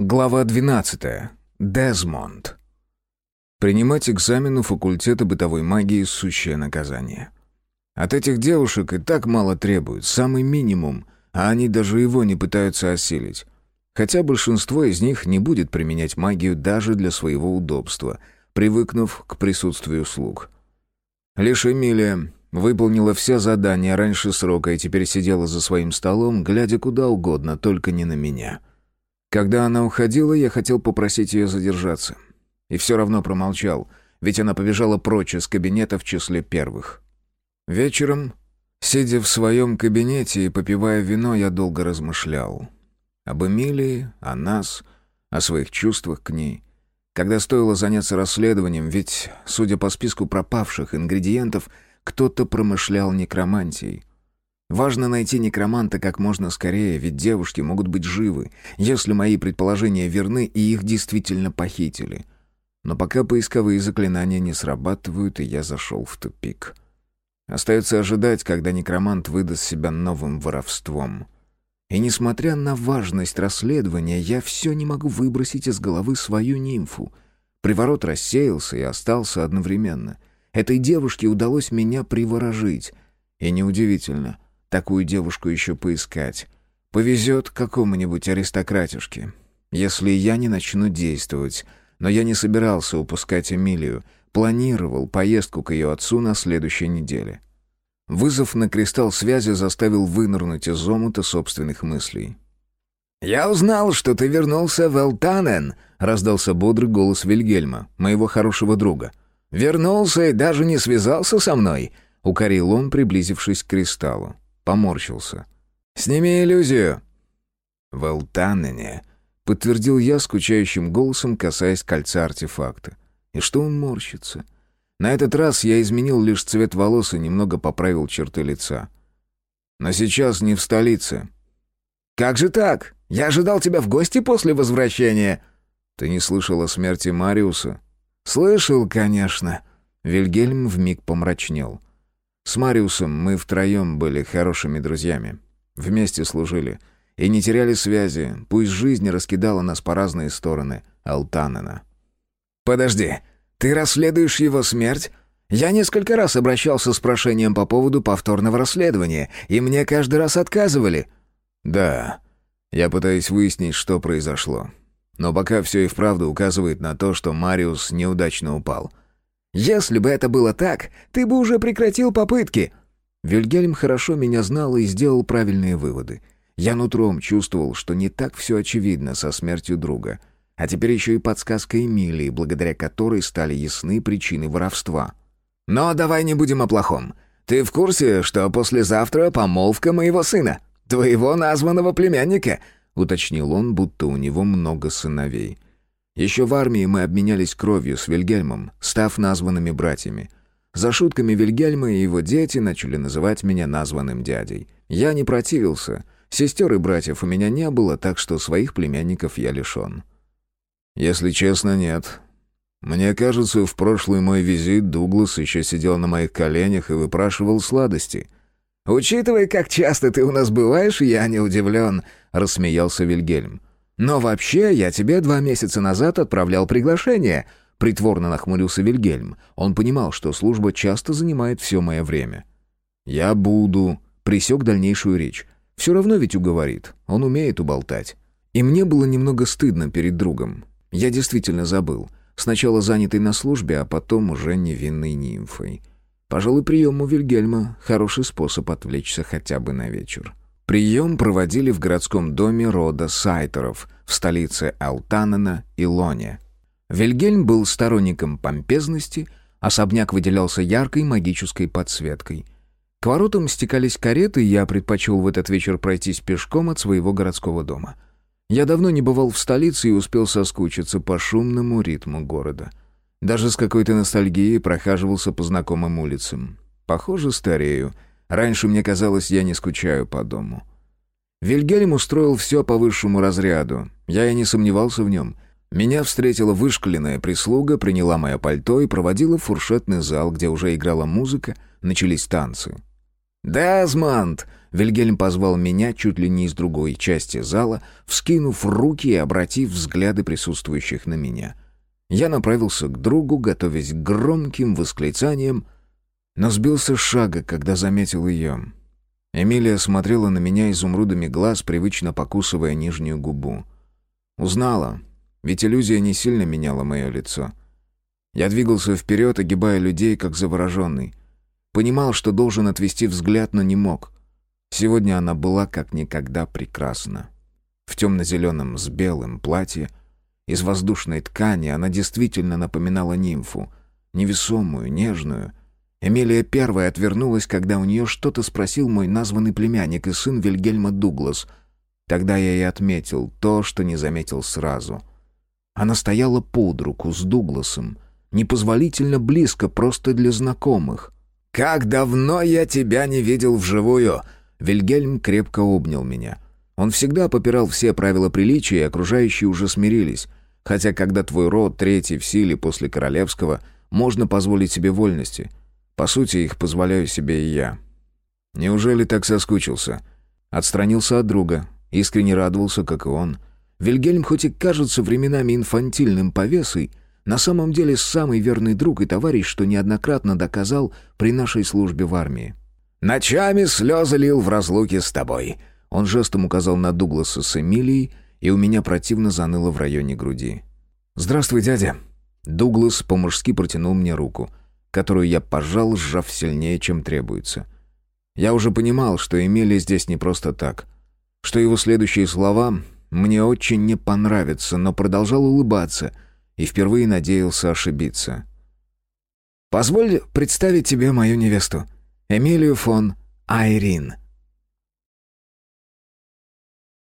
Глава 12. Дезмонд. Принимать экзамен у факультета бытовой магии – сущее наказание. От этих девушек и так мало требуют, самый минимум, а они даже его не пытаются осилить. Хотя большинство из них не будет применять магию даже для своего удобства, привыкнув к присутствию слуг. Лишь Эмилия выполнила все задания раньше срока и теперь сидела за своим столом, глядя куда угодно, только не на меня – когда она уходила, я хотел попросить ее задержаться. И все равно промолчал, ведь она побежала прочь из кабинета в числе первых. Вечером, сидя в своем кабинете и попивая вино, я долго размышлял. Об Эмилии, о нас, о своих чувствах к ней. Когда стоило заняться расследованием, ведь, судя по списку пропавших ингредиентов, кто-то промышлял некромантией. Важно найти некроманта как можно скорее, ведь девушки могут быть живы, если мои предположения верны и их действительно похитили. Но пока поисковые заклинания не срабатывают, и я зашел в тупик. Остается ожидать, когда некромант выдаст себя новым воровством. И несмотря на важность расследования, я все не могу выбросить из головы свою нимфу. Приворот рассеялся и остался одновременно. Этой девушке удалось меня приворожить. И неудивительно — Такую девушку еще поискать. Повезет какому-нибудь аристократишке. Если я не начну действовать. Но я не собирался упускать Эмилию. Планировал поездку к ее отцу на следующей неделе. Вызов на кристалл связи заставил вынырнуть из омута собственных мыслей. «Я узнал, что ты вернулся в Элтанен», — раздался бодрый голос Вильгельма, моего хорошего друга. «Вернулся и даже не связался со мной», — укорил он, приблизившись к кристаллу поморщился. «Сними иллюзию!» «В Элтанене», — подтвердил я скучающим голосом, касаясь кольца артефакта. «И что он морщится?» На этот раз я изменил лишь цвет волос и немного поправил черты лица. Но сейчас не в столице. «Как же так? Я ожидал тебя в гости после возвращения!» «Ты не слышал о смерти Мариуса?» «Слышал, конечно». Вильгельм вмиг помрачнел. С Мариусом мы втроем были хорошими друзьями. Вместе служили. И не теряли связи, пусть жизнь раскидала нас по разные стороны Алтанена. «Подожди, ты расследуешь его смерть?» Я несколько раз обращался с прошением по поводу повторного расследования, и мне каждый раз отказывали. Да, я пытаюсь выяснить, что произошло. Но пока все и вправду указывает на то, что Мариус неудачно упал. Если бы это было так, ты бы уже прекратил попытки». Вильгельм хорошо меня знал и сделал правильные выводы. Я нутром чувствовал, что не так все очевидно со смертью друга. А теперь еще и подсказка Эмилии, благодаря которой стали ясны причины воровства. «Но давай не будем о плохом. Ты в курсе, что послезавтра помолвка моего сына, твоего названного племянника?» — уточнил он, будто у него много сыновей. Еще в армии мы обменялись кровью с Вильгельмом, став названными братьями. За шутками Вильгельма и его дети начали называть меня названным дядей. Я не противился. Сестер и братьев у меня не было, так что своих племянников я лишен. Если честно, нет. Мне кажется, в прошлый мой визит Дуглас еще сидел на моих коленях и выпрашивал сладости. «Учитывая, как часто ты у нас бываешь, я не удивлен», — рассмеялся Вильгельм. «Но вообще, я тебе два месяца назад отправлял приглашение», — притворно нахмурился Вильгельм. Он понимал, что служба часто занимает все мое время. «Я буду», — присек дальнейшую речь. «Все равно ведь уговорит. Он умеет уболтать». И мне было немного стыдно перед другом. Я действительно забыл. Сначала занятый на службе, а потом уже невинной нимфой. Пожалуй, прием у Вильгельма — хороший способ отвлечься хотя бы на вечер. Прием проводили в городском доме рода Сайтеров в столице Алтанена и Лоне. Вильгельм был сторонником помпезности, особняк выделялся яркой магической подсветкой. К воротам стекались кареты, и я предпочел в этот вечер пройтись пешком от своего городского дома. Я давно не бывал в столице и успел соскучиться по шумному ритму города. Даже с какой-то ностальгией прохаживался по знакомым улицам. Похоже, старею — Раньше мне казалось, я не скучаю по дому. Вильгельм устроил все по высшему разряду. Я и не сомневался в нем. Меня встретила вышкаленная прислуга, приняла мое пальто и проводила в фуршетный зал, где уже играла музыка, начались танцы. «Дезмонд!» Вильгельм позвал меня чуть ли не из другой части зала, вскинув руки и обратив взгляды присутствующих на меня. Я направился к другу, готовясь к громким восклицаниям, но сбился с шага, когда заметил ее. Эмилия смотрела на меня изумрудами глаз, привычно покусывая нижнюю губу. Узнала, ведь иллюзия не сильно меняла мое лицо. Я двигался вперед, огибая людей, как завороженный. Понимал, что должен отвести взгляд, но не мог. Сегодня она была как никогда прекрасна. В темно-зеленом с белым платье, из воздушной ткани она действительно напоминала нимфу, невесомую, нежную, Эмилия первая отвернулась, когда у нее что-то спросил мой названный племянник и сын Вильгельма Дуглас. Тогда я и отметил то, что не заметил сразу. Она стояла под руку с Дугласом, непозволительно близко просто для знакомых. «Как давно я тебя не видел вживую!» Вильгельм крепко обнял меня. Он всегда попирал все правила приличия, и окружающие уже смирились. Хотя когда твой род третий в силе после королевского, можно позволить себе вольности — по сути, их позволяю себе и я. Неужели так соскучился? Отстранился от друга, искренне радовался, как и он. Вильгельм хоть и кажется временами инфантильным повесой, на самом деле самый верный друг и товарищ, что неоднократно доказал при нашей службе в армии. «Ночами слезы лил в разлуке с тобой». Он жестом указал на Дугласа с Эмилией, и у меня противно заныло в районе груди. «Здравствуй, дядя». Дуглас по-мужски протянул мне руку которую я пожал, сжав сильнее, чем требуется. Я уже понимал, что Эмили здесь не просто так, что его следующие слова мне очень не понравятся, но продолжал улыбаться и впервые надеялся ошибиться. «Позволь представить тебе мою невесту, Эмилию фон Айрин»,